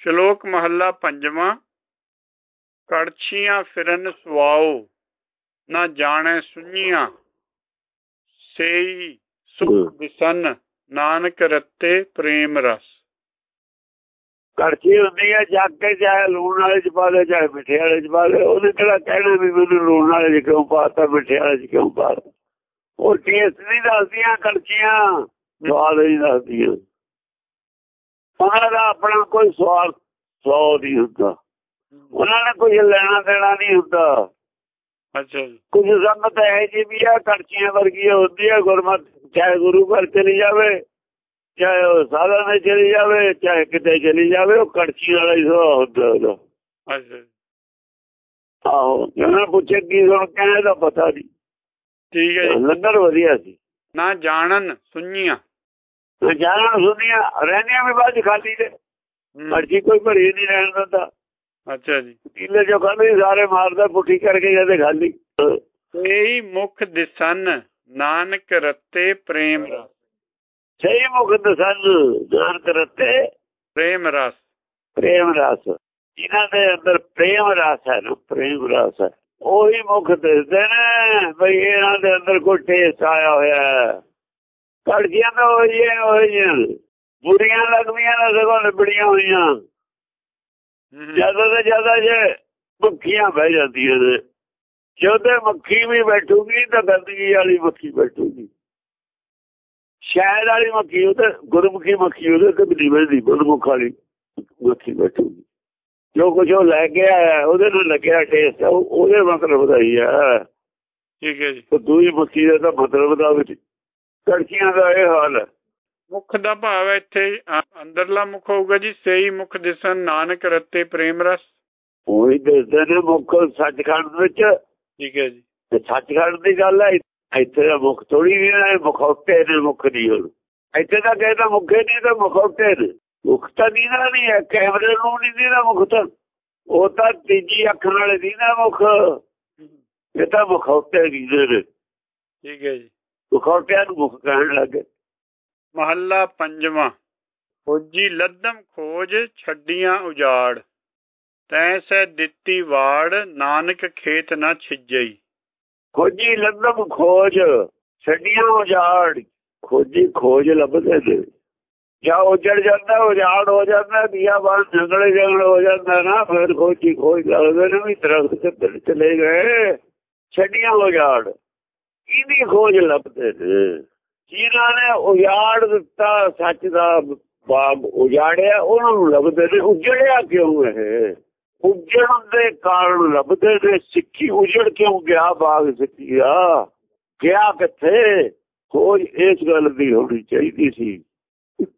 ਸ਼ਲੋਕ ਮਹੱਲਾ ਪੰਜਵਾਂ ਕੜਛੀਆਂ ਫਿਰਨ ਸੁਆਓ ਨਾ ਜਾਣੈ ਸੁਣੀਆਂ ਸੇਈ ਸੁਖ ਬਿਸਨ ਨਾਨਕ ਰਤੇ ਪ੍ਰੇਮ ਰਸ। ਕੜਛੀ ਹੁੰਦੀ ਹੈ ਜੱਗ ਕੇ ਚਾਹੇ ਲੂਣ ਵਾਲੇ ਚ ਪਾ ਦੇ ਚਾਹੇ ਮਿੱਠੇ ਵਾਲੇ ਚ ਪਾ ਦੇ ਉਹਨੇ ਕਿਹੜਾ ਕਹਿਣਾ ਵੀ ਮੈਨੂੰ ਲੂਣ ਵਾਲੇ ਚ ਕਿਉਂ ਪਾਤਾ ਮਿੱਠੇ ਵਾਲੇ ਚ ਕਿਉਂ ਪਾਤਾ ਉਹ ਟੇਸਟ ਨਹੀਂ ਦੱਸਦੀਆਂ ਕੜਛੀਆਂ ਸਵਾਦ ਨਹੀਂ ਦੱਸਦੀਆਂ। ਉਹਨਾਂ ਦਾ ਆਪਣਾ ਕੋਈ ਸਵਾਲ ਸੌ ਨਹੀਂ ਹੁੰਦਾ। ਉਹਨਾਂ ਨੇ ਕੋਈ ਲੈਣਾ ਦੇਣਾ ਨਹੀਂ ਹੁੰਦਾ। ਅੱਛਾ ਕੁਝ ਸੰਗਤ ਹੈ ਜੀ ਵੀ ਆ ਕੜਛੀਆਂ ਵਰਗੀਆਂ ਹੁੰਦੀਆਂ ਗੁਰਮਤ ਚਾਹੇ ਗੁਰੂ ਘਰ ਚਲੀ ਜਾਵੇ ਚਾਹੇ ਉਹ ਸਾਧਾ ਨੇ ਚਲੀ ਜਾਵੇ ਚਾਹੇ ਕਿਤੇ ਚਲੀ ਜਾਵੇ ਉਹ ਕੜਛੀ ਵਾਲਾ ਹੀ ਸੁਭਾਅ ਹੁੰਦਾ ਉਹਦਾ। ਅੱਛਾ ਆਹੋ ਜਿਹਨਾਂ ਪੁੱਛੇ ਕੀ ਸੁਣ ਕਹਿੰਦੇ ਪਤਾ ਨਹੀਂ। ਠੀਕ ਹੈ ਜੀ। ਲੰਗਰ ਵਧੀਆ ਸੀ। ਨਾ ਜਾਣਨ ਸੁਣੀਆਂ। ਜਾਣਨ ਸੁਣੀਆਂ ਰਹਿੰਦੀਆਂ ਵੀ ਬਾਅਦ ਖਾਲੀ ਤੇ। ਕੜਛੀ ਕੋਈ ਭਰੀ ਨਹੀਂ ਰਹਿਣ ਦਿੰਦਾ। ਅੱਛਾ ਜੀ। ਕਿਲੇ ਜੋ ਖਾਲੀ ਸਾਰੇ ਮਾਰਦਾ ਪੁੱਠੀ ਕਰਕੇ ਜਾਂਦੇ ਖਾਲੀ। ਸੇਈ ਮੁਖ ਦਿਸਨ ਨਾਨਕ ਰਤੇ ਪ੍ਰੇਮ ਰਸ। ਸਹੀ ਮੁਖ ਦਸਨ ਨਾਨਕ ਰਤੇ ਪ੍ਰੇਮ ਰਸ। ਪ੍ਰੇਮ ਰਸ। ਇਹਨਾਂ ਦੇ ਅੰਦਰ ਪ੍ਰੇਮ ਰਸ ਹੈ ਨਾ ਪ੍ਰੇਮ ਰਸ ਹੈ ਉਹੀ ਮੁਖ ਦੱਸਦੇ ਨੇ ਬਈ ਇਹਨਾਂ ਦੇ ਅੰਦਰ ਕੋਈ ਟੇਸਟ ਆਇਆ ਹੋਇਆ ਹੈ। ਕੜਜੀਆਂ ਤਾਂ ਹੋਈ ਹੈ ਹੋਈ ਬੁਰੀਆਂ ਲੱਗਦੀਆਂ ਨੇ ਸਗੋਂ ਲਿਬੜੀਆਂ ਹੋਈਆਂ। ਜ਼ਿਆਦਾ ਤੋਂ ਜ਼ਿਆਦਾ ਜੇ ਮੱਖੀਆਂ ਬਹਿ ਜਾਂਦੀਆਂ ਨੇ। ਜਦੋਂ ਮੱਖੀ ਵੀ ਬੈਠੂਗੀ ਤਾਂ ਗੰਦਗੀ ਵਾਲੀ ਮੱਖੀ ਬੈਠੂਗੀ। ਸ਼ਾਇਦ ਵਾਲੀ ਮੱਖੀ ਉਹ ਤਾਂ ਗੁਰਮੁਖੀ ਮੱਖੀ ਉਹਦੇ ਤੇ ਨਹੀਂ ਬੈਠਦੀ ਗੁਰਮੁਖ ਵਾਲੀ ਮੱਖੀ ਬੈਠੂਗੀ। ਜੋ ਕੁਝ ਉਹ ਲੈ ਕੇ ਆਇਆ ਉਹਦੇ ਨਾਲ ਲੱਗਿਆ ਟੇਸਟ ਉਹਦੇ ਮਤਲਬ ਦਾ ਹੀ ਆ। ਠੀਕ ਹੈ ਜੀ। ਤੇ ਦੂਈ ਮੱਖੀ ਦਾ ਮਤਲਬ ਦਾ ਵਿੱਚ ਕੜਕੀਆਂ ਦਾ ਇਹ ਹਾਲ ਹੈ। ਮੁਖ ਦਾ ਭਾਵ ਹੈ ਇੱਥੇ ਅੰਦਰਲਾ ਮੁਖ ਹੋਊਗਾ ਜੀ ਸੇਈ ਮੁਖ ਦਿਸਨ ਨਾਨਕ ਰਤੇ ਪ੍ਰੇਮ ਰਸ। ਉਹੀ ਦੱਸਦੇ ਨੇ ਮੁੱਖ ਸੱਚਖੰਡ ਵਿੱਚ। ਠੀਕ ਹੈ ਜੀ। ਤੇ ਸੱਚਖੰਡ ਦੀ ਗੱਲ ਹੈ ਇੱਥੇ ਦਾ ਮੁੱਖ ਥੋੜੀ ਵੀ ਨਾ ਮੁਖੌਟੇ ਨੇ ਮੁੱਖ ਨਹੀਂ ਹੁਣ ਇੱਥੇ ਤਾਂ ਕਹਿੰਦਾ ਮੁੱਖੇ ਨਹੀਂ ਤਾਂ ਮੁਖੌਟੇ ਨੇ ਮੁੱਖ ਤਾਂ ਦੀਨਾ ਨਹੀਂ ਹੈ ਕੈਮਰੇ ਨੂੰ ਨਹੀਂ ਦੀਨਾ ਮੁੱਖ ਤਾਂ। ਉਹ ਤਾਂ ਤੀਜੀ ਅੱਖ ਨਾਲ ਦੀਨਾ ਮੁੱਖ। ਇਹ ਤਾਂ ਮੁਖੌਟੇ ਦੀਦੇ ਨੇ। ਠੀਕ ਹੈ ਜੀ। ਮੁਖੌਟਿਆਂ ਨੂੰ ਮੁੱਖ ਕਹਿਣ ਲੱਗੇ ਮਹੱਲਾ ਪੰਜਵਾਂ ਖੋਜੀ ਲੱਦਮ ਖੋਜ ਛੱਡੀਆਂ ਉਜਾੜ ਤੈ ਸੈ ਦਿੱਤੀ ਵਾੜ ਨਾਨਕ ਖੇਤ ਨਾ ਛਿਜਈ। ਖੋਜੀ ਲੰਦਮ ਖੋਜ ਛੱਡੀਆਂ ਉਜਾੜ ਖੋਜੀ ਖੋਜ ਲੱਭਦੇ ਨੇ। ਜਾਂ ਉਜੜ ਜਾਂਦਾ ਉਜਾੜ ਹੋ ਜਾਂਦਾ ਦੀਆ ਬਾਣ ਜੰਗਲੇ ਜੰਗਲ ਹੋ ਜਾਂਦਾ ਨਾ ਫਿਰ ਖੋਜੀ ਖੋਜ ਲੱਗਦੇ ਨੇ ਵੀ ਦਰਖਤ ਤੇ ਚਲੇ ਗਏ। ਛੱਡੀਆਂ ਉਜਾੜ ਇਹਦੀ ਖੋਜ ਲੱਭਦੇ ਨੇ? ਜਿਨ੍ਹਾਂ ਨੇ ਉਜਾੜ ਦਿੱਤਾ ਸੱਚ ਦਾ ਬਾਗ ਉਜਾੜਿਆ ਉਹਨਾਂ ਨੂੰ ਲੱਭਦੇ ਨੇ। ਉਜੜਿਆ ਕਿਉਂ ਇਹ? ਉਜੜਨ ਦੇ ਕਾਰਨ ਲੱਭਦੇ ਨੇ। ਸਿੱਖੀ ਉਜੜ ਕਿਉਂ ਗਿਆ? ਬਾਗ ਸਿੱਖੀ ਆ। ਗਿਆ ਕਿੱਥੇ? ਖੋਜ ਇਸ ਗੱਲ ਦੀ ਹੋਣੀ ਚਾਹੀਦੀ ਸੀ।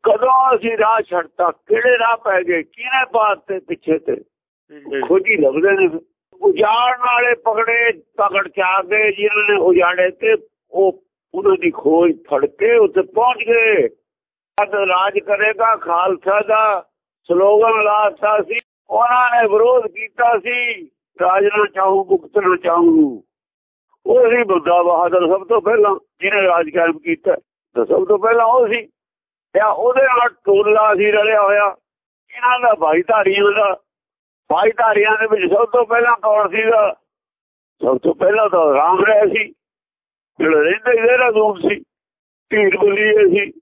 ਕਦੋਂ ਅਸੀਂ ਰਾਹ ਛੱਡਤਾ? ਕਿਹੜੇ ਰਾਹ ਪੈ ਗਏ? ਕਿਹਨੇ ਬਾਤ ਤੇ? ਪਿੱਛੇ ਤੇ। ਖੋਜੀ ਲੱਭਦੇ ਨੇ। ਉਜਾੜਨ ਵਾਲੇ ਪਕੜੇ ਪਕੜ ਚਾ ਜਿਨ੍ਹਾਂ ਨੇ ਉਜਾੜੇ ਤੇ ਉਹ ਉਹਨਾਂ ਦੀ ਖੋਜ ਫੜ ਕੇ ਉੱਤੇ ਪਹੁੰਚ ਗਏ। ਅਦ ਰਾਜ ਕਰੇਗਾ, ਖਾਲਸਾ ਦਾ ਸਲੋਗਨ ਲਾਤਾ ਸੀ, ਉਹਨਾਂ ਨੇ ਵਿਰੋਧ ਕੀਤਾ ਸੀ, ਰਾਜ ਨਾ ਚਾਹੂ ਮੁਕਤ ਨਾ ਚਾਹੂ। ਉਹ ਸੀ ਬੁੱਧਾ ਬਹਾਦਰ ਸਭ ਤੋਂ ਪਹਿਲਾਂ, ਜਿਹਨੇ ਰਾਜ ਕਾਇਮ ਕੀਤਾ, ਤਾਂ ਸਭ ਤੋਂ ਪਹਿਲਾਂ ਉਹ ਸੀ। ਤੇ ਉਹਦੇ ਨਾਲ ਟੋਲਾ ਸੀ ਰਲਿਆ ਹੋਇਆ। ਇਹਨਾਂ ਦਾ ਭਾਈਧਾਰੀਆਂ ਦਾ ਭਾਈਧਾਰੀਆਂ ਦੇ ਵਿੱਚ ਸਭ ਤੋਂ ਪਹਿਲਾਂ ਕੌਣ ਸੀਗਾ? ਸਭ ਤੋਂ ਪਹਿਲਾਂ ਤਾਂ ਰਾਮ ਰਹਿ ਸੀ। ਜਿਹੜਾ ਰਹਿੰਦਾ ਹੀ ਦੇਹਰਾਦੂਨ ਸੀ। ਢੀਰ ਬੁਲੀਏ ਸੀ।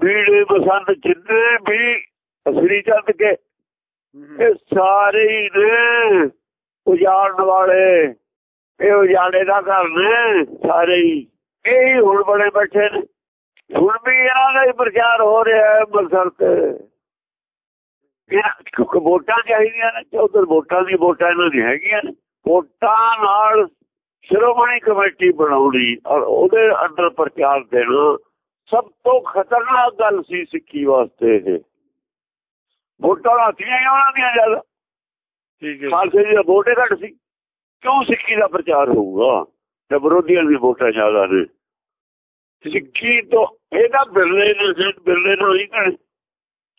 ਬੀੜੇ ਬਸੰਤ ਜਿੰਨੇ ਵੀ ਅਸਰੀ ਚੰਦ ਕੇ ਇਹ ਸਾਰੇ ਹੀ ਨੇ ਉਜਾੜਨ ਵਾਲੇ। ਇਹ ਉਜਾੜੇ ਦਾ ਘਰ ਨੇ ਸਾਰੇ ਹੀ। ਇਹ ਹੀ ਹੁਣ ਬੜੇ ਬੈਠੇ ਨੇ। ਹੁਣ ਵੀ ਇਹਨਾਂ ਦਾ ਹੀ ਪ੍ਰਚਾਰ ਹੋ ਰਿਹਾ ਹੈ ਤੇ ਇਹਨਾਂ ਕਿਉਂਕਿ ਵੋਟਾਂ ਚਾਹੀਦੀਆਂ ਨੇ ਉਧਰ ਵੋਟਾਂ ਦੀ ਵੋਟਾਂ ਇਹਨਾਂ ਦੀ ਹੈਗੀਆਂ ਨੇ। ਵੋਟਾਂ ਨਾਲ ਸ਼੍ਰੋਮਣੀ ਕਮੇਟੀ ਬਣਾਉਣੀ ਔਰ ਉਹਦੇ ਅੰਦਰ ਪ੍ਰਚਾਰ ਦੇਣਾ ਸਭ ਤੋਂ ਖਤਰਨਾਕ ਗੱਲ ਸੀ ਸਿੱਖੀ ਵਾਸਤੇ ਇਹ। ਵੋਟਾਂ ਹੀ ਉਹਨਾਂ ਦੀਆਂ ਜ਼ਿਆਦਾ ਠੀਕ ਹੈ। ਜੀ। ਖਾਲਸੇ ਦੀ ਤਾਂ ਵੋਟੇ ਘੱਟ ਸੀ। ਕਿਉਂ ਸਿੱਖੀ ਦਾ ਪ੍ਰਚਾਰ ਹੋਊਗਾ? ਤੇ ਵਿਰੋਧੀਆਂ ਦੀ ਵੋਟਾਂ ਜ਼ਿਆਦਾ ਨੇ। ਸਿੱਖੀ ਤੋਂ ਇਹਦਾ ਬਿਰਲੇ ਨੇ ਬਿਰਲੇ ਨੂੰ ਹੀ ਕਰੇ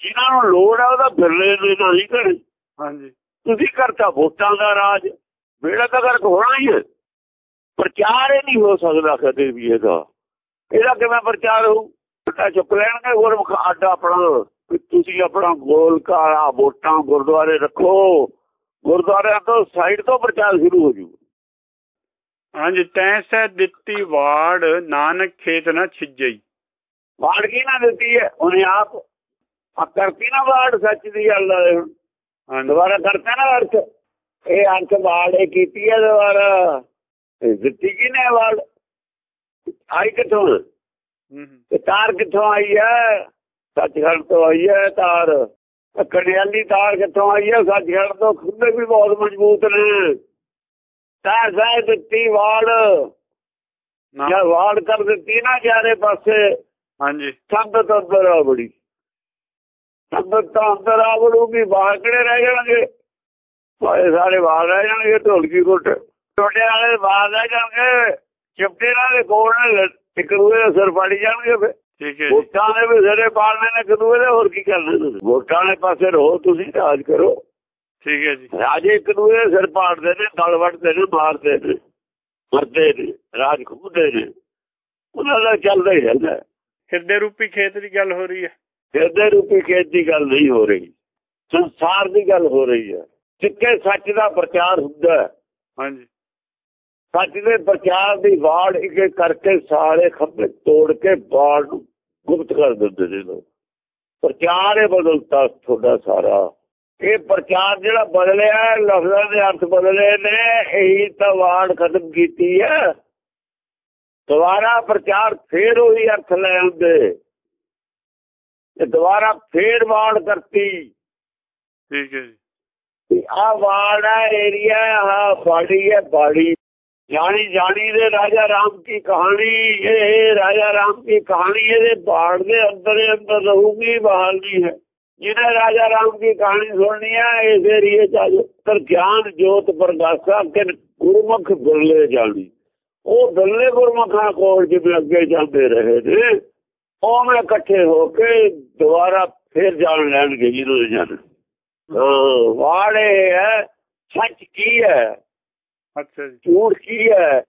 ਜਿਨ੍ਹਾਂ ਨੂੰ ਲੋੜ ਆ ਉਹਦਾ ਬਿਰਲੇ ਨੇ ਨਹੀਂ ਕਰੇ ਹਾਂਜੀ। ਤੁਸੀਂ ਕਰਤਾ ਵੋਟਾਂ ਦਾ ਰਾਜ ਬੇੜਾ ਤਾਂ ਕਰਕੇ ਹੋਣਾ ਹੀ ਹੈ। ਪ੍ਰਚਾਰ ਹੀ ਨਹੀਂ ਹੋ ਸਕਦਾ ਕਦੇ ਵੀ ਇਹਦਾ। ਇਹਦਾ ਕਿਵੇਂ ਪ੍ਰਚਾਰ ਹੋਊ? ਤਾਂ ਚੁੱਕ ਲੈਣਗੇ ਗੁਰਮੁਖ ਅੱਡ ਆਪਣਾ ਤੁਸੀਂ ਆਪਣਾ ਗੋਲ ਕਾਲਾ ਵੋਟਾਂ ਗੁਰਦੁਆਰੇ ਰੱਖੋ। ਗੁਰਦੁਆਰਿਆਂ ਤੋਂ ਸਾਈਡ ਤੋਂ ਪ੍ਰਚਾਰ ਸ਼ੁਰੂ ਹੋ ਜੂ। ਹਾਂਜੀ ਤੈਂ ਦਿੱਤੀ ਵਾੜ ਨਾਨਕ ਖੇਤ ਨਾ ਛਿਜਈ। ਵਾੜ ਕੀ ਨਾ ਦਿੱਤੀ ਹੈ? ਉਹਨੇ ਆਪ ਆ ਕਰਤੀ ਨਾ ਵਾੜ ਸੱਚ ਦੀ ਗੱਲ ਹੁਣ ਦੁਬਾਰਾ ਕਰਤਾ ਨਾ ਅਰਥ ਇਹ ਅੰਕ ਵਾੜ ਇਹ ਕੀਤੀ ਹੈ ਦੁਬਾਰਾ। ਦਿੱਤੀ ਕਿਨੇ ਵਾੜ ਆਈ ਕਿੱਥੋਂ? ਹੂੰ ਹੂੰ। ਤੇ ਤਾਰ ਕਿੱਥੋਂ ਆਈ ਹੈ ਸੱਚਖੰਡ ਤੋਂ ਆਈ ਹੈ ਤਾਰ। ਕੜਿਆਲੀ ਤਾਰ ਕਿੱਥੋਂ ਆਈ ਹੈ ਸੱਚਖੰਡ ਤੋਂ ਖੁੱਲੇ ਵੀ ਬਹੁਤ ਮਜ਼ਬੂਤ ਨੇ। ਤਾਰ ਸਾਹਿਬ ਦਿੱਤੀ ਵਾੜ ਨਾ। ਵਾੜ ਕਰ ਦਿੱਤੀ ਨਾ ਚਾਰੇ ਪਾਸੇ। ਹਾਂਜੀ। ਸੰਗਤ ਅੰਦਰ ਆ ਬੜੀ। ਸੰਗਤ ਤਾਂ ਅੰਦਰ ਆ ਬੜੂਗੀ ਬਾਹਰ ਕਿਹੜੇ ਰਹਿ ਜਾਣਗੇ? ਸਾਰੇ ਸਾਰੇ ਬਾਹਰ ਰਹਿ ਜਾਣਗੇ ਢੋਲਕੀ ਕੋਟ ਛੋਟੇ ਵਾਲੇ ਬਾਹਰ ਰਹਿ ਜਾਣਗੇ ਚਿਪਟੇ ਨਾਲ ਕੋਲ ਨਾਲ ਦੇ ਸਿਰ ਫਾੜੀ ਜਾਣਗੇ ਫਿਰ। ਠੀਕ ਹੈ ਵੋਟਾਂ ਦੇ ਵੀ ਸਿਰੇ ਪਾਲਣੇ ਨੇ ਇੱਕ ਦੂਏ ਦੇ ਹੋਰ ਕੀ ਕਰਨਾ ਤੁਸੀਂ? ਵੋਟਾਂ ਦੇ ਪਾਸੇ ਰਹੋ ਤੁਸੀਂ ਰਾਜ ਕਰੋ। ਠੀਕ ਹੈ ਜੀ। ਰਾਜੇ ਇੱਕ ਦੂਏ ਦੇ ਸਿਰ ਪਾੜਦੇ ਨੇ ਗਲ ਵੱਟਦੇ ਨੇ ਮਾਰਦੇ ਨੇ ਮਰਦੇ ਨੇ ਰਾਜ ਖੁੱਦੇ ਨੇ। ਉਹਨਾਂ ਦਾ ਚੱਲਦਾ ਹੀ ਰਹਿੰਦਾ। ਹਿਰਦੇ ਰੂਪੀ ਖੇਤ ਦੀ ਗੱਲ ਹੋ ਰਹੀ ਹੈ? ਹਿਰਦੇ ਰੂਪੀ ਖੇਤ ਦੀ ਗੱਲ ਨਹੀਂ ਹੋ ਰਹੀ। ਸੰਸਾਰ ਦੀ ਗੱਲ ਹੋ ਰਹੀ ਹੈ। ਜਿੱਥੇ ਸੱਚ ਦਾ ਪ੍ਰਚਾਰ ਹੁੰਦਾ ਹਾਂਜੀ। ਸੱਚ ਦੇ ਪ੍ਰਚਾਰ ਦੀ ਵਾੜ ਇੱਕ ਇੱਕ ਕਰਕੇ ਸਾਰੇ ਖੰਭੇ ਤੋੜ ਕੇ ਬਾੜ ਨੂੰ ਗੁਪਤ ਕਰ ਦਿੰਦੇ ਨੇ ਲੋਕ। ਪ੍ਰਚਾਰ ਇਹ ਬਦਲਤਾ ਤੁਹਾਡਾ ਸਾਰਾ। ਇਹ ਪ੍ਰਚਾਰ ਜਿਹੜਾ ਬਦਲਿਆ ਲਫ਼ਜ਼ਾਂ ਦੇ ਅਰਥ ਬਦਲੇ ਨੇ ਇਹੀ ਤਾਂ ਵਾੜ ਖਤਮ ਕੀਤੀ ਹੈ। ਦੁਬਾਰਾ ਪ੍ਰਚਾਰ ਫੇਰ ਉਹੀ ਅਰਥ ਲੈ ਆਉਂਦੇ। ਤੇ ਦੁਬਾਰਾ ਫੇਰ ਵਾੜ ਕਰਤੀ। ਠੀਕ ਹੈ ਜੀ। ਆ ਵਾੜਾ ਏਰੀਆ ਆ ਬਾੜੀ ਹੈ ਬਾੜੀ। ਜਾਣੀ ਜਾਣੀ ਦੇ ਰਾਜਾ ਰਾਮ ਕੀ ਕਹਾਣੀ ਇਹ ਰਾਜਾ ਰਾਮ ਕੀ ਕਹਾਣੀ ਇਹਦੇ ਬਾੜ ਦੇ ਅੰਦਰ ਅੰਦਰ ਰਹੂਗੀ ਬਾਹਰ ਨਹੀਂ ਹੈ। ਜਿਹਨੇ ਰਾਜਾ ਰਾਮ ਕੀ ਕਹਾਣੀ ਸੁਣਨੀ ਹੈ ਇਸ ਏਰੀਏ ਚ ਆਜੋ ਪਰ ਗਿਆਨ ਜੋਤ ਪ੍ਰਗਾਸਾ ਕਿ ਗੁਰਮੁਖ ਬਿਰਲੇ ਜਾਣੀ ਉਹ ਬਿਰਲੇ ਗੁਰਮੁਖਾਂ ਕੋਲ ਜਿਵੇਂ ਅੱਗੇ ਜਾਂਦੇ ਰਹੇ ਨੇ ਉਹ ਮੈਂ ਇਕੱਠੇ ਹੋ ਕੇ ਦੁਬਾਰਾ ਫੇਰ ਜਾਣ ਲੈਣਗੇ ਜਿਹਨੂੰ ਜਾਣ ਵਾੜੇ ਹੈ ਸੱਚ ਕੀ ਹੈ? ਅੱਛਾ ਜੀ। ਝੂਠ ਕੀ ਹੈ?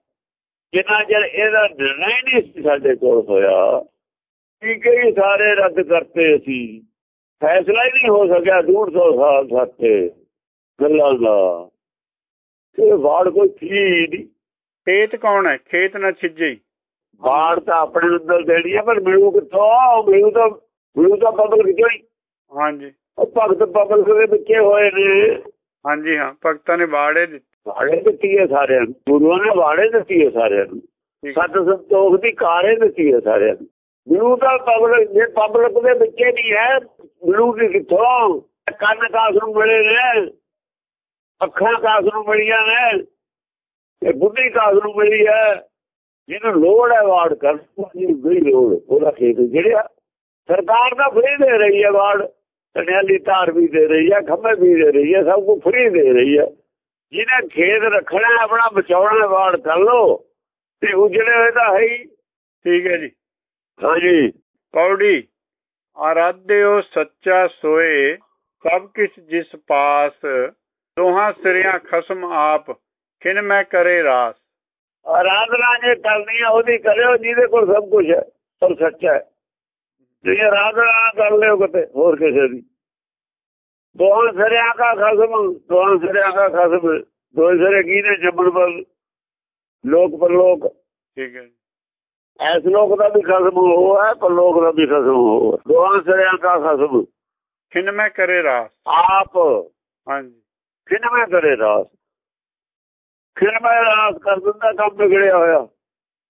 ਜਿੰਨਾ ਚਿਰ ਇਹਦਾ ਨਿਰਣਾ ਨਹੀਂ ਸਾਡੇ ਕੋਲ ਹੋਇਆ ਹੈ ਜੀ, ਸਾਰੇ ਰੱਦ ਕਰਤੇ ਅਸੀਂ। ਫੈਸਲਾ ਹੀ ਨਹੀਂ ਹੋ ਸਕਿਆ ਡੂਢ ਸੌ ਸਾਲ ਸਾਤੇ ਗੱਲਾਂ ਦਾ। ਇਹ ਵਾੜ ਕੋਈ ਥੀ ਨਹੀਂ। ਖੇਤ ਕੌਣ ਹੈ? ਖੇਤ ਨਾ ਛਿਜਈ ਵਾੜ ਤਾਂ ਆਪਣੇ ਅੰਦਰ ਦੇਣੀ ਹੈ ਪਰ ਮਿਲੂ ਕਿੱਥੋਂ? ਮਿਲੂ ਤਾਂ ਮਿਲੂ ਤਾਂ ਪਬਲਿਕ ਚੋਂ ਹੀ ਹਾਂਜੀ। ਉਹ ਭਗਤ ਪਬਲਿਕ ਦੇ ਵਿੱਚੇ ਹੋਏ ਨੇ। ਹਾਂਜੀ ਹਾਂ ਭਗਤਾਂ ਨੇ ਬਾੜੇ ਦਿੱਤੇ। ਵਾੜੇ ਦਿੱਤੀ ਹੈ ਸਾਰਿਆਂ ਨੂੰ। ਗੁਰੂਆਂ ਨੇ ਵਾੜੇ ਦਿੱਤੀ ਹੈ ਸਾਰਿਆਂ ਨੂੰ। ਸਤ ਸੰਤੋਖ ਦੀ ਕਾਰੇ ਦਿੱਤੀ ਹੈ ਸਾਰਿਆਂ ਨੂੰ। ਗੁਰੂ ਦਾ ਪਬਲਿਕ ਜੇ ਪਬਲਿਕ ਦੇ ਵਿੱਚੇ ਨਹੀਂ ਹੈ ਗੁਰੂ ਦੀ ਕਿੱਥੋਂ? ਕੰਨ ਕਾਸ ਨੂੰ ਮਿਲੇ ਨੇ ਅੱਖਾਂ ਕਾਸ ਨੂੰ ਮਿਲੀਆਂ ਨੇ ਤੇ ਬੁੱਧੀ ਕਾਸ ਨੂੰ ਮਿਲੀ ਹੈ। ਜਿਹਨੂੰ ਲੋੜ ਹੈ ਵਾੜ ਕਰ ਨਹੀਂ ਲੋੜ ਉਹਦਾ ਖੇਤ ਜਿਹੜਾ ਸਰਕਾਰ ਤਾਂ ਫ੍ਰੀ ਦੇ ਰਹੀ ਹੈ ਵਾੜ ਟਨਿਆਲੀ ਤਾਰ ਵੀ ਦੇ ਰਹੀ ਹੈ ਖੰਭੇ ਵੀ ਦੇ ਰਹੀ ਹੈ ਸਭ ਕੁਝ ਫ੍ਰੀ ਦੇ ਰਹੀ ਹੈ। ਜਿਹਨੇ ਖੇਤ ਰੱਖਣਾ ਆਪਣਾ ਬਚਾਉਣਾ ਵਾੜ ਕਰ ਲੋ ਤੇ ਉਜੜੇ ਹੋਏ ਤਾਂ ਹੈ ਹੀ। ਠੀਕ ਹੈ ਜੀ। ਹਾਂਜੀ। ਪੌੜੀ ਆਰਾਧਿਓ ਸੱਚਾ ਸੋਏ ਸਭ ਕਿਛ ਜਿਸ ਪਾਸ। ਦੋਹਾਂ ਸਿਰਿਆਂ ਖਸਮ ਆਪ ਖਿਨ ਮੈਂ ਕਰੇ ਰਾਸ। ਆਰਾਧਨਾ ਜੇ ਕਰਨੀ ਹੈ ਉਹਦੀ ਕਰਿਓ ਜਿਹਦੇ ਕੋਲ ਸਭ ਕੁਝ ਹੈ ਸਭ ਸੱਚਾ ਹੈ। ਜੇ ਆਰਾਧਨਾ ਕਰ ਲਿਓ ਕਿਤੇ ਹੋਰ ਕਿਸੇ ਦੀ। ਦੋਹਾਂ ਸਿਰਿਆਂ ਦਾ ਖਸਮ ਦੋਹਾਂ ਸਿਰਿਆਂ ਦਾ ਖਸਮ। ਦੋ ਸਿਰੇ ਕੀ ਨੇ ਜੰਮਣ ਪਰ ਲੋਕ ਪਰਲੋਕ। ਠੀਕ ਹੈ ਐਸ ਲੋਕ ਦਾ ਵੀ ਖਸਮ ਹੋ ਹੈ ਪਰਲੋਕ ਦਾ ਵੀ ਖਸਮ ਹੋ। ਦੋਹਾਂ ਸਿਰਿਆਂ ਦਾ ਖਸਮ। ਖਿਨ ਮੈਂ ਕਰੇ ਰਾਸ। ਆਪ। ਹਾਂਜੀ। ਖਿਨਵੇਂ ਕਰੇ ਰਾਸ। ਖਿਨਵੇਂ ਰਾਸ ਕਰ ਦਿੰਦਾ ਕੰਮ ਵਿਗੜਿਆ ਹੋਇਆ।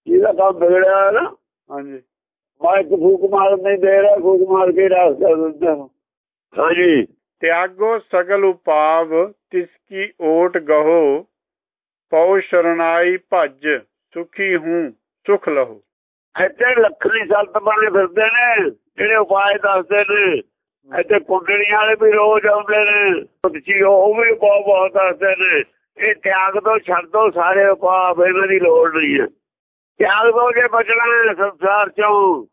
ਜਿਹਦਾ ਕੰਮ ਵਿਗੜਿਆ ਹੋਇਆ ਨਾ। ਹਾਂਜੀ। ਮੈਂ ਇੱਕ ਫੂਕ ਮਾਰ ਨਹੀਂ ਦੇ ਰਿਹਾ ਫੂਕ ਮਾਰ ਕੇ ਰਾਸ ਕਰ ਦਿੰਦਾ ਹਾਂਜੀ। ਤਿਆਗੋ ਸਗਲ ਉਪਾਵ ਤਿਸ ਕੀ ਓਟ ਗਹੋ ਪਉ ਸ਼ਰਨਾਈ ਭਜ ਸੁਖੀ ਹੂੰ ਸੁਖ ਲਹੋ। ਇੱਥੇ ਲੱਖਣੀ ਸੰਤ ਬਣੇ ਫਿਰਦੇ ਨੇ ਜਿਹੜੇ ਉਪਾਏ ਦੱਸਦੇ ਨੇ। ਇੱਥੇ ਕੁੰਡਲੀਆਂ ਵਾਲੇ ਵੀ ਰੋਜ਼ ਆਉਂਦੇ ਨੇ। ਤੁਸੀਂ ਉਹ ਵੀ ਬਹੁਤ ਬਹੁਤ ਦੱਸਦੇ ਨੇ। ਇਹ ਤਿਆਗ ਤੋਂ ਛੱਡ ਦੋ ਸਾਰੇ ਉਪਾਅ ਇਹਨਾਂ ਦੀ ਲੋੜ ਨਹੀਂ ਹੈ। ਤਿਆਗ ਦੋ ਜੇ ਬਚਣਾ ਹੈ ਸੰਸਾਰ ਚੋਂ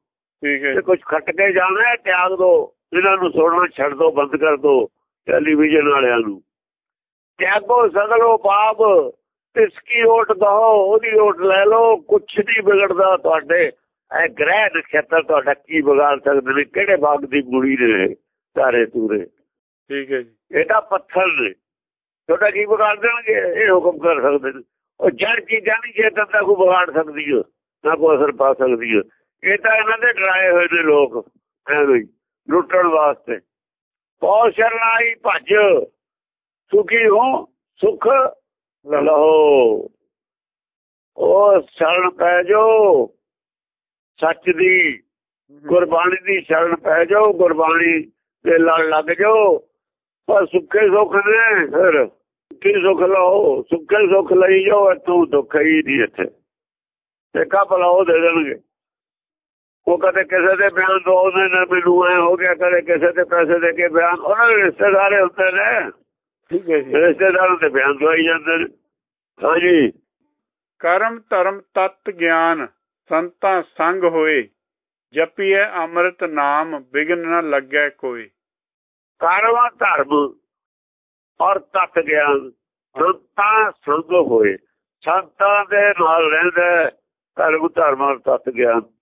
ਠੀਕ ਹੈ ਤੇ ਜੀ ਕੁਝ ਖੱਟ ਕੇ ਜਾਣਾ ਹੈ ਤਿਆਗ ਦੋ। ਇਹਨਾਂ ਨੂੰ ਸੁਣਨਾ ਛੱਡ ਦੋ ਬੰਦ ਕਰ ਦੋ ਟੈਲੀਵਿਜ਼ਨ ਵਾਲਿਆਂ ਨੂੰ। ਤਿਆਗੋ ਸਗਲੋ ਪਾਪ ਇਸ ਕੀ ਓਟ ਦਹੋ ਉਹਦੀ ਓਟ ਲੈ ਲਓ ਕੁਛ ਨਹੀਂ ਵਿਗੜਦਾ ਤੁਹਾਡੇ। ਇਹ ਗ੍ਰਹਿ ਨਖੇਤਰ ਤੁਹਾਡਾ ਕੀ ਵਿਗਾੜ ਸਕਦੇ ਨੇ? ਕਿਹੜੇ ਭਾਗ ਦੀ ਗੁੜੀ ਨੇ ਤਾਰੇ ਤੂਰੇ? ਠੀਕ ਹੈ ਜੀ। ਇਹ ਤਾਂ ਪੱਥਰ ਨੇ। ਤੁਹਾਡਾ ਕੀ ਵਿਗਾੜ ਦੇਣਗੇ? ਇਹ ਹੁਕਮ ਕਰ ਸਕਦੇ ਨੇ। ਉਹ ਜੜ ਚੀਜ਼ਾਂ ਨਹੀਂ ਚੇਤਨ ਦਾ ਕੋਈ ਵਿਗਾੜ ਸਕਦੀ ਹੋ ਨਾ ਕੋਈ ਅਸਰ ਪਾ ਸਕਦੀ ਹੋ ਇਹ ਤਾਂ ਇਹਨਾਂ ਦੇ ਡਰਾਏ ਹੋਏ ਨੇ ਲੋਕ ਐਵੇਂ ਹੀ, ਲੁੱਟਣ ਵਾਸਤੇ। ਪੌ ਸ਼ਰਨਾਈ ਭੱਜ। ਸੁਖੀ ਹੋ ਸੁਖ ਲਹੋ। ਉਹ ਸ਼ਰਨ ਪੈ ਜਾਓ ਸੱਚ ਦੀ ਗੁਰਬਾਣੀ ਦੀ ਸ਼ਰਨ ਪੈ ਜਾਓ ਗੁਰਬਾਣੀ ਦੇ ਲੜ ਲੱਗ ਜਾਓ। ਪਰ ਸੁੱਖੇ ਸੁੱਖ ਨੇ ਫਿਰ ਕੀ ਸੁੱਖ ਲਓ ਸੁੱਖੇ ਸੁੱਖ ਲਈ ਜਾਓ ਤੂੰ ਦੁੱਖ ਹੀ ਨਹੀਂ ਇੱਥੇ। ਤੇ ਕਾ ਉਹ ਦੇ ਦੇਣਗੇ। ਉਹ ਕਦੇ ਕਿਸੇ ਦੇ ਬਿਆਨ ਦੋ ਉਹਨੇ ਨੇ ਮੈਨੂੰ ਐ ਹੋ ਗਿਆ ਕਦੇ ਕਿਸੇ ਦੇ ਪੈਸੇ ਦੇ ਕੇ ਬਿਆਨ ਉਹਨਾਂ ਦੇ ਰਿਸ਼ਤੇਦਾਰੇ ਹੁੰਦੇ ਨੇ। ਠੀਕ ਹੈ ਜੀ। ਰਿਸ਼ਤੇਦਾਰਾਂ ਦੇ ਬਿਆਨ ਦਵਾਈ ਜਾਂਦੇ ਨੇ। ਹਾਂਜੀ। ਕਰਮ ਧਰਮ ਤਤ ਗਿਆਨ ਸੰਤਾਂ ਸੰਗ ਹੋਏ ਜਪੀਏ ਅੰਮ੍ਰਿਤ ਨਾਮ ਬਿਗਨ ਨ ਲੱਗੈ ਕੋਈ। ਕਾਰਵਾ ਧਰਮ ਔਰ ਤਤ ਗਿਆਨ ਸੰਤਾਂ ਸੰਗ ਹੋਏ। ਸੰਤਾਂ ਦੇ ਨਾਲ ਰਹਿੰਦਾ ਧਰਮ ਧਰਮ ਔਰ ਤਤ ਗਿਆਨ।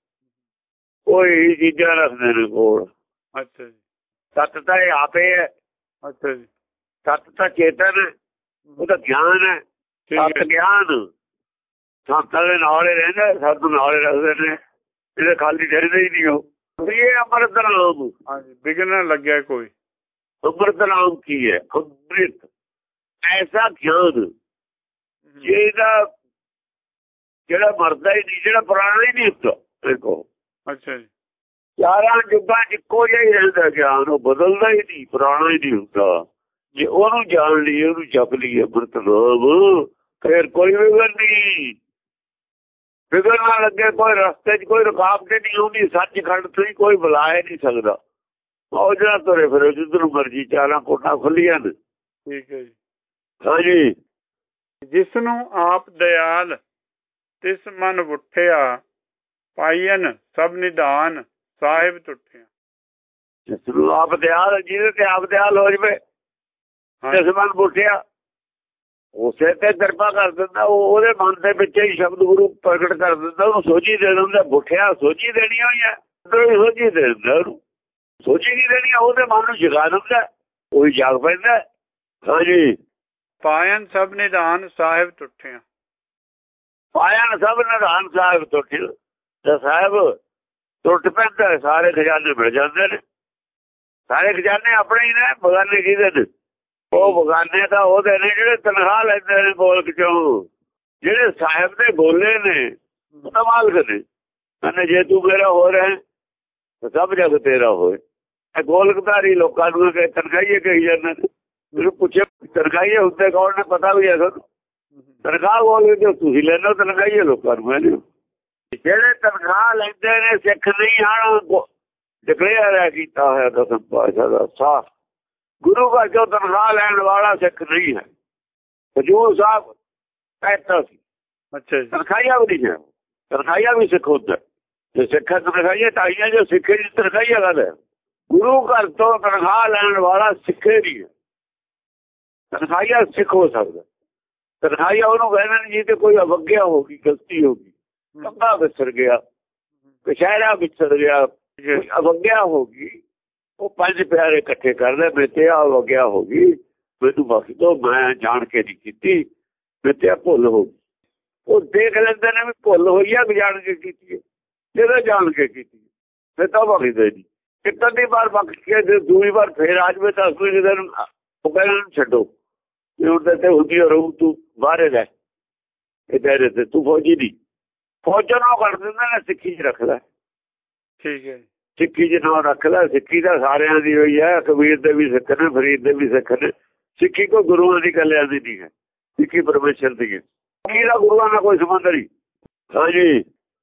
ਕੋਈ ਚੀਜ਼ਾਂ ਰੱਖਦੇ ਨੇ ਕੋਲ। ਅੱਛਾ ਜੀ। ਤਤ ਤਾਂ ਇਹ ਆਪੇ ਹੈ। ਅੱਛਾ ਜੀ। ਤਤ ਤਾਂ ਚੇਤਨ ਉਹਦਾ ਗਿਆਨ ਹੈ। ਹੈ ਗਿਆਨ। ਸੰਤਾਂ ਦੇ ਨਾਲ ਹੀ ਰਹਿੰਦਾ ਸਾਧੂ ਨਾਲ ਹੀ ਰੱਖਦੇ ਨੇ। ਇਹਦੇ ਖਾਲੀ ਰਹਿੰਦੇ ਹੀ ਨਹੀਂ ਉਹ। ਵੀ ਇਹ ਅੰਮ੍ਰਿਤ ਨਾਮ। ਹਾਂਜੀ ਬਿਗਨ ਨ ਲੱਗਿਆ ਕੋਈ। ਅੰਮ੍ਰਿਤ ਨਾਮ ਕੀ ਹੈ? ਅੰਮ੍ਰਿਤ। ਐਸਾ ਗਿਆਨ। ਜਿਹਦਾ ਜਿਹੜਾ ਮਰਦਾ ਹੀ ਨਹੀਂ ਜਿਹੜਾ ਪੁਰਾਣਾ ਹੀ ਨਹੀਂ ਹੁੰਦਾ। ਦੇਖੋ। ਅੱਛਾ ਜੀ। ਚਾਰਾਂ ਜੁਗਾਂ 'ਚ ਇੱਕੋ ਜਿਹਾ ਹੀ ਰਹਿੰਦਾ ਗਿਆਨ ਉਹ ਬਦਲਦਾ ਹੀ ਨਹੀਂ ਪੁਰਾਣਾ ਹੀ ਨਹੀਂ ਹੁੰਦਾ। ਜੇ ਉਹਨੂੰ ਜਾਣ ਲਈ ਉਹਨੂੰ ਜਪ ਲਈ ਅੰਮ੍ਰਿਤ ਨਾਮ ਫਿਰ ਕੋਈ ਵਿਗੜ ਨਹੀਂ। ਵਿਗੜ ਨਾ ਲੱਗੇ ਕੋਈ ਰਸਤੇ 'ਚ ਕੋਈ ਰੁਕਾਵਟ ਨਹੀਂ ਆਉਂਦੀ ਸੱਚਖੰਡ ਤੋਂ ਹੀ ਕੋਈ ਬੁਲਾਏ ਨਹੀਂ ਸਕਦਾ। ਉਹ ਜਿਹੜਾ ਤੁਰੇ ਫਿਰੇ ਜਿੱਧਰ ਮਰਜ਼ੀ ਚਾਰਾਂ ਕੋਟਾਂ ਖੁੱਲੀਆਂ ਨੇ। ਠੀਕ ਹੈ ਜੀ। ਹਾਂਜੀ। ਜਿਸ ਨੂੰ ਆਪ ਦਿਆਲ ਤਿਸ ਮਨ ਉਠਿਆ ਪਾਈਨ ਸਭ ਨਿਦਾਨ ਸਾਹਿਬ ਟੁੱਟਿਆ। ਜਿਸ ਆਪ ਦਿਆਲ ਜਿਹਦੇ ਤੇ ਆਪ ਦਿਆਲ ਹੋ ਜਵੇ ਹਾਂਜੀ। ਜਿਸ ਮਨ ਬੁੱਠਿਆ ਉਸੇ ਤੇ ਕਿਰਪਾ ਕਰ ਦਿੰਦਾ ਉਹ ਉਹਦੇ ਮਨ ਦੇ ਵਿੱਚ ਹੀ ਸ਼ਬਦ ਗੁਰੂ ਪ੍ਰਗਟ ਕਰ ਦਿੰਦਾ ਉਹਨੂੰ ਸੋਝੀ ਦੇ ਦਿੰਦਾ ਬੁੱਠਿਆ ਸੋਝੀ ਦੇਣੀ ਹੋਈ ਹੈ ਅੰਦਰੋਂ ਸੋਝੀ ਦੇ ਦਿੰਦਾ ਸੋਝੀ ਨਹੀਂ ਦੇਣੀ ਉਹਦੇ ਮਨ ਨੂੰ ਜਗਾ ਦਿੰਦਾ ਉਹੀ ਜਾਗ ਪੈਂਦਾ। ਹਾਂਜੀ। ਪਾਇਨ ਸਭ ਨਿਦਾਨ ਸਾਹਿਬ ਟੁੱਟਿਆ। ਪਾਇਆ ਨਾ ਸਭ ਨਿਧਾਨ ਸਾਹਿਬ ਟੁੱਟ ਤੇ ਸਾਹਿਬ ਟੁੱਟ ਪੈਂਦਾ ਸਾਰੇ ਖਜ਼ਾਨੇ ਮਿਲ ਜਾਂਦੇ ਨੇ। ਸਾਰੇ ਖਜ਼ਾਨੇ ਆਪਣੇ ਹੀ ਨੇ, ਬਗਾਨੇ ਕਿਹਦੇ ਨੇ? ਉਹ ਬਗਾਨੇ ਤਾਂ ਉਹਦੇ ਨੇ ਜਿਹੜੇ ਤਨਖਾਹ ਲੈਂਦੇ ਨੇ ਬੋਲਕ ਚੋਂ। ਜਿਹੜੇ ਸਾਹਿਬ ਦੇ ਬੋਲੇ ਨੇ ਉਹ ਤਾਂ ਮਾਲਕ ਨੇ। ਕਹਿੰਦੇ, ਜੇ ਤੂੰ ਮੇਰਾ ਹੋ ਰਿਹਾ ਸਭ ਜਗ ਤੇਰਾ ਹੋਏ। ਇਹ ਗੋਲਕਧਾਰੀ ਲੋਕਾਂ ਨੂੰ ਕਿ ਤਨਖਾਹੀਏ ਕਹੀ ਜਾਂਦੇ ਨੇ। ਮੈਨੂੰ ਪੁੱਛੇ ਤਨਖਾਹੀਏ ਹੁੰਦੇ ਕੌਣ ਨੇ? ਪਤਾ ਵੀ ਹੈ ਸਾਨੂੰ ਤਨਖਾਹ ਬੋਲ ਕੇ ਤੁਸੀਂ ਲੈਣਾ ਤਨਖਾਹੀਏ ਲੋਕਾਂ ਨੂੰ, ਹੈ ਜਿਹੜੇ ਤਨਖਾਹ ਲੈਂਦੇ ਨੇ ਸਿੱਖ ਨਹੀਂ ਹਨ ਡਿਕਲੇਅਰ ਹੈ ਕੀਤਾ ਹੋਇਆ ਦਸਮ ਪਾਸ਼ਾ ਦਾ ਸਾਫ਼। ਗੁਰੂ ਘਰ ਚੋਂ ਤਨਖਾਹ ਲੈਣ ਵਾਲਾ ਸਿੱਖ ਨਹੀਂ ਹੈ। ਹਜੂਰ ਸਾਹਿਬ ਕਹਿਤਾ ਸੀ। ਅੱਛਾ ਜੀ। ਤਨਖਾਹੀਆ ਵੀ ਨਹੀਂ ਹੈ। ਤਨਖਾਹੀਆ ਵੀ ਸਿੱਖ ਹੁੰਦਾ ਜੇ ਸਿੱਖਾਂ ਤਨਖਾਹੀਆ ਤਾਈਆਂ ਜੋ ਸਿੱਖੇ ਦੀ ਤਨਖਾਹੀਆ ਗੱਲ ਹੈ। ਗੁਰੂ ਘਰ ਤੋਂ ਤਨਖਾਹ ਲੈਣ ਵਾਲਾ ਸਿੱਖੇ ਨਹੀਂ ਹੈ। ਤਨਖਾਹੀਆ ਸਿੱਖ ਹੋ ਸਕਦਾ ਤਨਖਾਹੀਆ ਉਹਨੂੰ ਕਹਿੰਦੇ ਨੇ ਜੀ ਤੇ ਕੋਈ ਅਵਗਿਆ ਹੋ ਗਈ ਗਲਤੀ ਹੋ ਗਈ ਵਿਸਰ ਗਿਆ ਕਸ਼ਹਿਰਾ ਵਿਸਰ ਗਿਆ ਅਵਗਿਆ ਹੋ ਗਈ, ਉਹ ਪੰਜ ਪਿਆਰੇ ਇਕੱਠੇ ਕਰਦੇ ਮੇਤੇ ਆ ਅਵਗਿਆ ਹੋ ਗਈ। ਮੈਨੂੰ ਬਖਸ਼ ਦੋ, ਮੈਂ ਜਾਣ ਕੇ ਨਹੀਂ ਕੀਤੀ ਮੇਤੇ ਭੁੱਲ ਹੋ ਗਈ। ਉਹ ਦੇਖ ਲੈਂਦੇ ਨੇ ਵੀ ਭੁੱਲ ਹੋਈ ਆ ਜਾਣ ਕੇ ਕੀਤੀ ਹੈ। ਜਦੋਂ ਜਾਣ ਕੇ ਕੀਤੀ ਫਿਰ ਤਾਂ ਬਖਸ਼ਦੇ ਨਹੀਂ ਕਿੰਨੀ ਦੀ ਵਾਰ ਬਖਸ਼ ਕੇ ਜੇ ਦੂਜੀ ਵਾਰ ਫੇਰ ਆ ਜਵੇ ਤਾਂ ਅਸਲੀ ਦਿਨ ਉਹ ਕਹਿੰਦੇ ਛੱਡੋ। ਇਹ ਉਹਦੇ ਤੇ ਹੁੰਦੀ ਰਹੂ, ਤੂੰ ਬਾਹਰ ਰਹਿ। ਇਹ ਤੇ ਤੂੰ ਫੌਜੀ ਦੀ ਫੌਜਨ ਨੂੰ ਕਰ ਦਿੰਦਾ ਨੇ ਸਿੱਖੀ ਚ ਰੱਖ ਲੈ ਠੀਕ ਹੈ। ਸਿੱਖੀ ਚ ਨਾਮ ਰੱਖ ਲੈ ਸਿੱਖੀ ਤਾਂ ਸਾਰਿਆਂ ਦੀ ਹੋਈ ਹੈ ਕਬੀਰ ਦੇ ਵੀ ਸਿੱਖ ਨੇ ਫਰੀਦ ਦੇ ਵੀ ਸਿੱਖ ਨੇ। ਸਿੱਖੀ ਕੋ ਗੁਰੂਆਂ ਦੀ ਕੱਲਿਆਂ ਦੀ ਨਹੀਂ ਹੈ ਸਿੱਖੀ ਪਰਮੇਸ਼ਰ ਦੀ ਹੈ। ਸਿੱਖੀ ਦਾ ਗੁਰੂਆਂ ਨਾਲ ਕੋਈ ਸੰਬੰਧ ਨਹੀਂ। ਹਾਂਜੀ।